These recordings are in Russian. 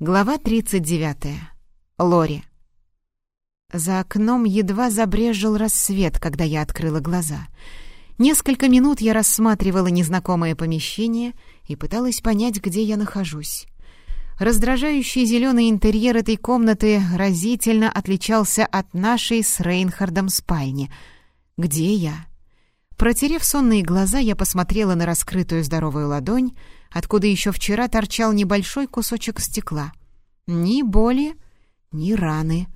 Глава 39. Лори. За окном едва забрежил рассвет, когда я открыла глаза. Несколько минут я рассматривала незнакомое помещение и пыталась понять, где я нахожусь. Раздражающий зеленый интерьер этой комнаты разительно отличался от нашей с Рейнхардом спальни. Где я? Протерев сонные глаза, я посмотрела на раскрытую здоровую ладонь, откуда еще вчера торчал небольшой кусочек стекла. Ни боли, ни раны.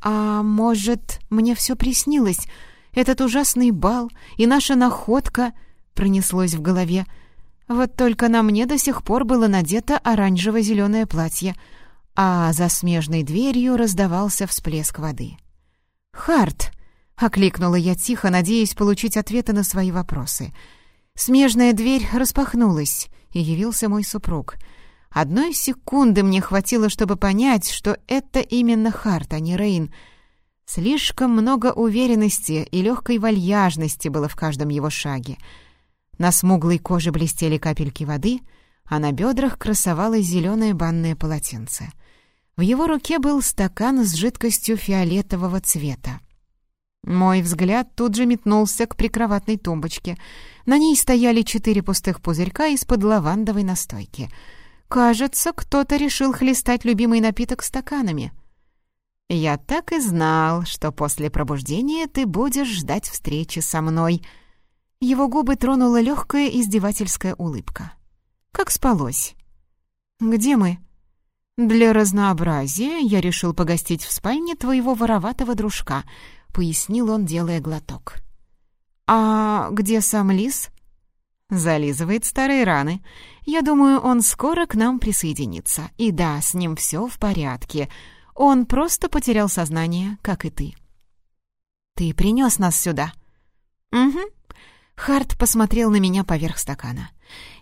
А может, мне все приснилось? Этот ужасный бал и наша находка пронеслось в голове. Вот только на мне до сих пор было надето оранжево-зеленое платье, а за смежной дверью раздавался всплеск воды. «Харт!» — окликнула я тихо, надеясь получить ответы на свои вопросы. Смежная дверь распахнулась, и явился мой супруг. Одной секунды мне хватило, чтобы понять, что это именно Харт, а не Рейн. Слишком много уверенности и легкой вальяжности было в каждом его шаге. На смуглой коже блестели капельки воды, а на бедрах красовалось зеленое банное полотенце. В его руке был стакан с жидкостью фиолетового цвета. Мой взгляд тут же метнулся к прикроватной тумбочке. На ней стояли четыре пустых пузырька из-под лавандовой настойки. Кажется, кто-то решил хлестать любимый напиток стаканами. «Я так и знал, что после пробуждения ты будешь ждать встречи со мной». Его губы тронула легкая издевательская улыбка. «Как спалось?» «Где мы?» «Для разнообразия я решил погостить в спальне твоего вороватого дружка», пояснил он, делая глоток. «А где сам лис?» «Зализывает старые раны. Я думаю, он скоро к нам присоединится. И да, с ним все в порядке. Он просто потерял сознание, как и ты». «Ты принес нас сюда?» «Угу». Харт посмотрел на меня поверх стакана.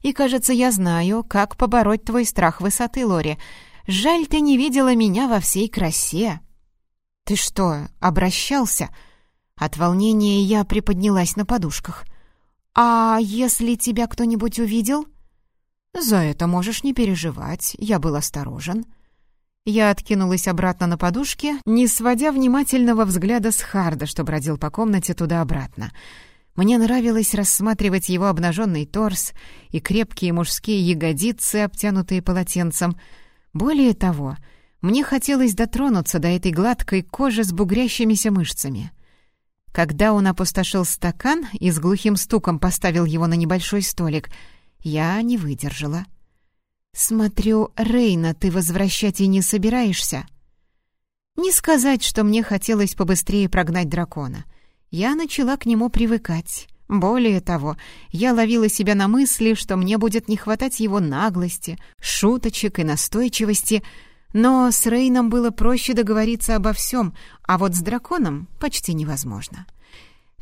«И, кажется, я знаю, как побороть твой страх высоты, Лори. Жаль, ты не видела меня во всей красе». «Ты что, обращался?» От волнения я приподнялась на подушках. «А если тебя кто-нибудь увидел?» «За это можешь не переживать, я был осторожен». Я откинулась обратно на подушке, не сводя внимательного взгляда с Харда, что бродил по комнате туда-обратно. Мне нравилось рассматривать его обнаженный торс и крепкие мужские ягодицы, обтянутые полотенцем. Более того, мне хотелось дотронуться до этой гладкой кожи с бугрящимися мышцами. Когда он опустошил стакан и с глухим стуком поставил его на небольшой столик, я не выдержала. «Смотрю, Рейна, ты возвращать и не собираешься?» Не сказать, что мне хотелось побыстрее прогнать дракона. Я начала к нему привыкать. Более того, я ловила себя на мысли, что мне будет не хватать его наглости, шуточек и настойчивости — но с Рейном было проще договориться обо всем, а вот с драконом почти невозможно.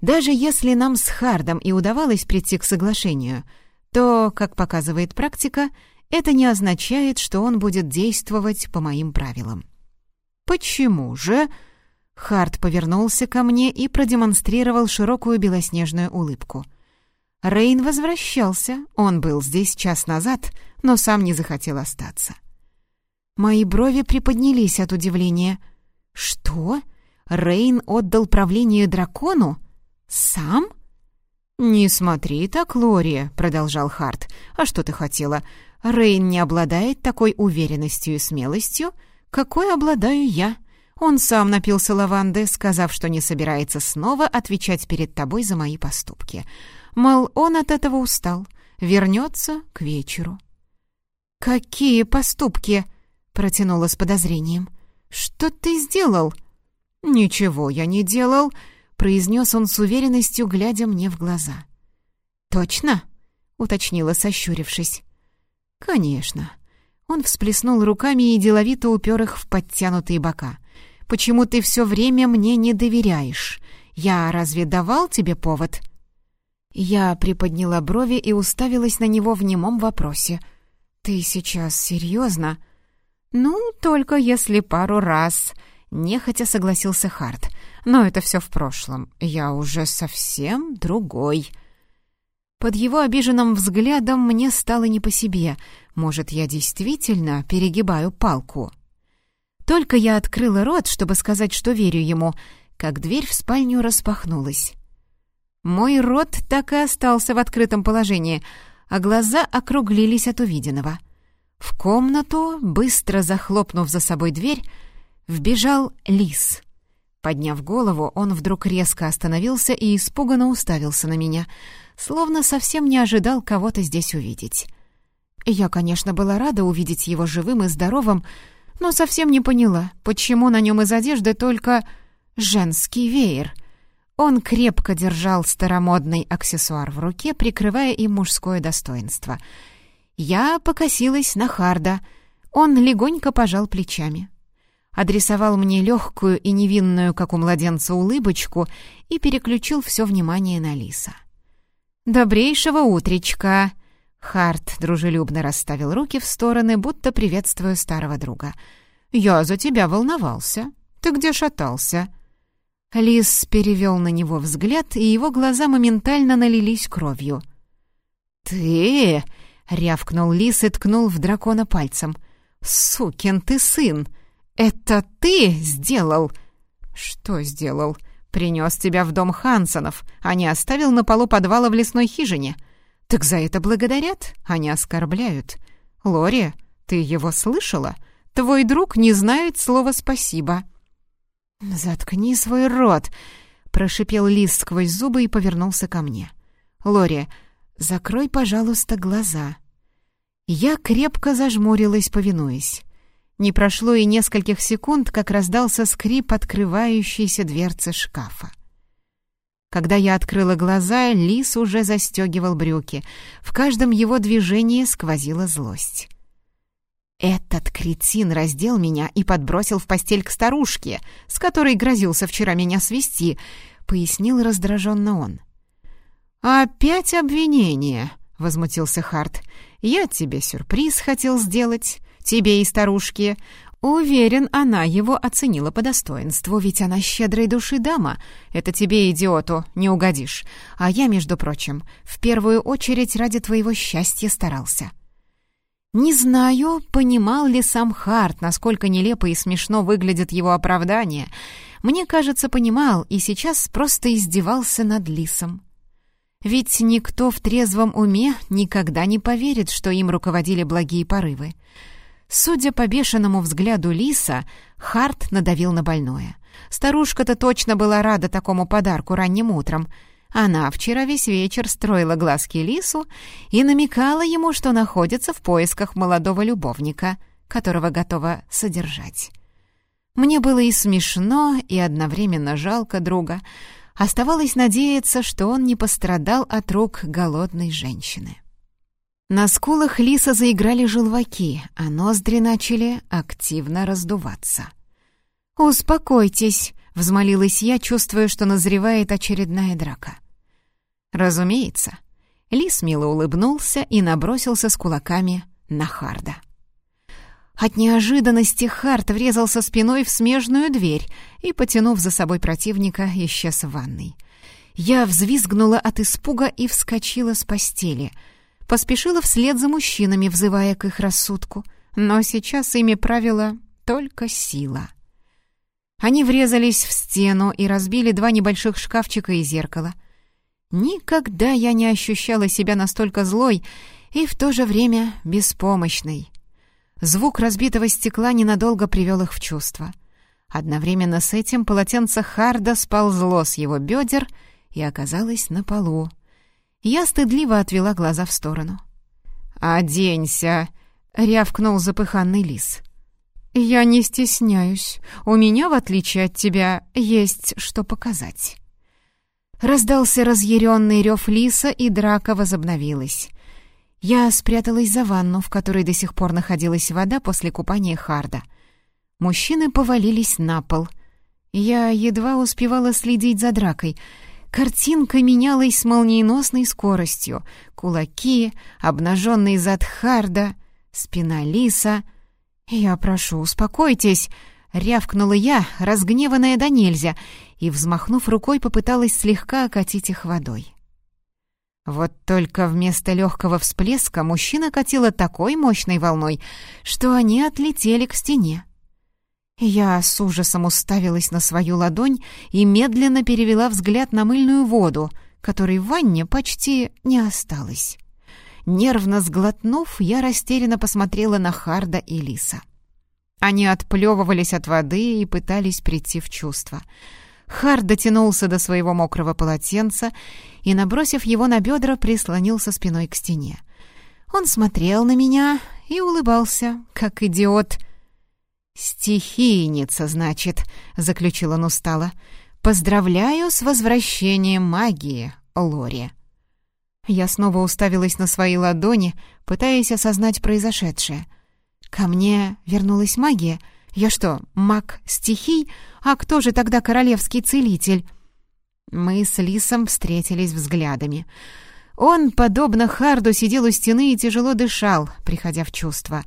Даже если нам с Хардом и удавалось прийти к соглашению, то, как показывает практика, это не означает, что он будет действовать по моим правилам. «Почему же?» Хард повернулся ко мне и продемонстрировал широкую белоснежную улыбку. Рейн возвращался, он был здесь час назад, но сам не захотел остаться. Мои брови приподнялись от удивления. «Что? Рейн отдал правление дракону? Сам?» «Не смотри так, Лори», — продолжал Харт. «А что ты хотела? Рейн не обладает такой уверенностью и смелостью, какой обладаю я. Он сам напился лаванды, сказав, что не собирается снова отвечать перед тобой за мои поступки. Мол, он от этого устал, вернется к вечеру». «Какие поступки?» Протянула с подозрением. «Что ты сделал?» «Ничего я не делал», — произнес он с уверенностью, глядя мне в глаза. «Точно?» — уточнила, сощурившись. «Конечно». Он всплеснул руками и деловито упер их в подтянутые бока. «Почему ты все время мне не доверяешь? Я разве давал тебе повод?» Я приподняла брови и уставилась на него в немом вопросе. «Ты сейчас серьезно?» «Ну, только если пару раз», — нехотя согласился Харт. «Но это все в прошлом. Я уже совсем другой». Под его обиженным взглядом мне стало не по себе. Может, я действительно перегибаю палку? Только я открыла рот, чтобы сказать, что верю ему, как дверь в спальню распахнулась. Мой рот так и остался в открытом положении, а глаза округлились от увиденного. В комнату, быстро захлопнув за собой дверь, вбежал лис. Подняв голову, он вдруг резко остановился и испуганно уставился на меня, словно совсем не ожидал кого-то здесь увидеть. Я, конечно, была рада увидеть его живым и здоровым, но совсем не поняла, почему на нем из одежды только женский веер. Он крепко держал старомодный аксессуар в руке, прикрывая им мужское достоинство. Я покосилась на Харда. Он легонько пожал плечами адресовал мне легкую и невинную, как у младенца, улыбочку и переключил все внимание на Лиса. «Добрейшего утречка!» Харт дружелюбно расставил руки в стороны, будто приветствуя старого друга. «Я за тебя волновался. Ты где шатался?» Лис перевел на него взгляд, и его глаза моментально налились кровью. «Ты!» — рявкнул лис и ткнул в дракона пальцем. «Сукин ты сын! «Это ты сделал?» «Что сделал?» «Принес тебя в дом Хансонов, а не оставил на полу подвала в лесной хижине. Так за это благодарят, а не оскорбляют. Лори, ты его слышала? Твой друг не знает слова «спасибо». «Заткни свой рот!» — прошипел Лис сквозь зубы и повернулся ко мне. «Лори, закрой, пожалуйста, глаза». Я крепко зажмурилась, повинуясь. Не прошло и нескольких секунд, как раздался скрип открывающейся дверцы шкафа. Когда я открыла глаза, лис уже застегивал брюки. В каждом его движении сквозила злость. «Этот кретин раздел меня и подбросил в постель к старушке, с которой грозился вчера меня свести», — пояснил раздраженно он. «Опять обвинение», — возмутился Харт. «Я тебе сюрприз хотел сделать тебе и старушке. Уверен, она его оценила по достоинству, ведь она щедрой души дама. Это тебе, идиоту, не угодишь. А я, между прочим, в первую очередь ради твоего счастья старался». Не знаю, понимал ли сам Харт, насколько нелепо и смешно выглядит его оправдание. Мне кажется, понимал и сейчас просто издевался над Лисом. Ведь никто в трезвом уме никогда не поверит, что им руководили благие порывы. Судя по бешеному взгляду Лиса, Харт надавил на больное. Старушка-то точно была рада такому подарку ранним утром. Она вчера весь вечер строила глазки Лису и намекала ему, что находится в поисках молодого любовника, которого готова содержать. Мне было и смешно, и одновременно жалко друга. Оставалось надеяться, что он не пострадал от рук голодной женщины. На скулах лиса заиграли желваки, а ноздри начали активно раздуваться. «Успокойтесь», — взмолилась я, чувствуя, что назревает очередная драка. «Разумеется». Лис мило улыбнулся и набросился с кулаками на Харда. От неожиданности Хард врезался спиной в смежную дверь и, потянув за собой противника, исчез в ванной. Я взвизгнула от испуга и вскочила с постели — поспешила вслед за мужчинами, взывая к их рассудку. Но сейчас ими правила только сила. Они врезались в стену и разбили два небольших шкафчика и зеркало. Никогда я не ощущала себя настолько злой и в то же время беспомощной. Звук разбитого стекла ненадолго привел их в чувство. Одновременно с этим полотенце Харда сползло с его бедер и оказалось на полу. Я стыдливо отвела глаза в сторону. «Оденься!» — рявкнул запыханный лис. «Я не стесняюсь. У меня, в отличие от тебя, есть что показать». Раздался разъяренный рев лиса, и драка возобновилась. Я спряталась за ванну, в которой до сих пор находилась вода после купания Харда. Мужчины повалились на пол. Я едва успевала следить за дракой — Картинка менялась с молниеносной скоростью. Кулаки, обнаженный зад Харда, спина лиса. «Я прошу, успокойтесь!» — рявкнула я, разгневанная до нельзя, и, взмахнув рукой, попыталась слегка окатить их водой. Вот только вместо легкого всплеска мужчина катила такой мощной волной, что они отлетели к стене. Я с ужасом уставилась на свою ладонь и медленно перевела взгляд на мыльную воду, которой в ванне почти не осталось. Нервно сглотнув, я растерянно посмотрела на Харда и Лиса. Они отплевывались от воды и пытались прийти в чувство. Хард дотянулся до своего мокрого полотенца и, набросив его на бедра, прислонился спиной к стене. Он смотрел на меня и улыбался, как идиот. «Стихийница, значит», — заключил он устало. «Поздравляю с возвращением магии, Лори». Я снова уставилась на свои ладони, пытаясь осознать произошедшее. Ко мне вернулась магия. Я что, маг стихий? А кто же тогда королевский целитель? Мы с Лисом встретились взглядами. Он, подобно Харду, сидел у стены и тяжело дышал, приходя в чувство.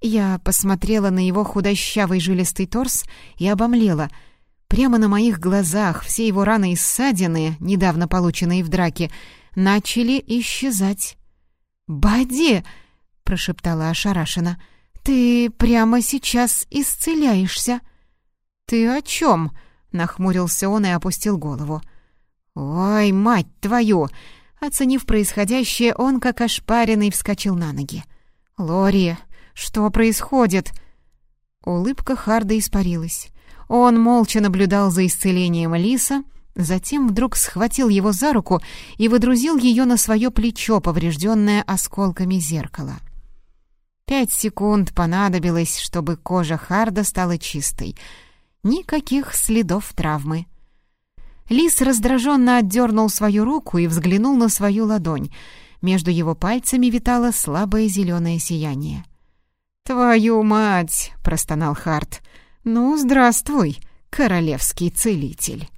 Я посмотрела на его худощавый жилистый торс и обомлела. Прямо на моих глазах все его раны и ссадины, недавно полученные в драке, начали исчезать. «Бади!» — прошептала ошарашенно. «Ты прямо сейчас исцеляешься». «Ты о чем?» — нахмурился он и опустил голову. «Ой, мать твою!» Оценив происходящее, он, как ошпаренный, вскочил на ноги. «Лори, что происходит?» Улыбка Харда испарилась. Он молча наблюдал за исцелением Лиса, Затем вдруг схватил его за руку и выдрузил ее на свое плечо, поврежденное осколками зеркала. Пять секунд понадобилось, чтобы кожа Харда стала чистой. Никаких следов травмы. Лис раздраженно отдернул свою руку и взглянул на свою ладонь. Между его пальцами витало слабое зеленое сияние. «Твою мать!» — простонал Хард. «Ну, здравствуй, королевский целитель!»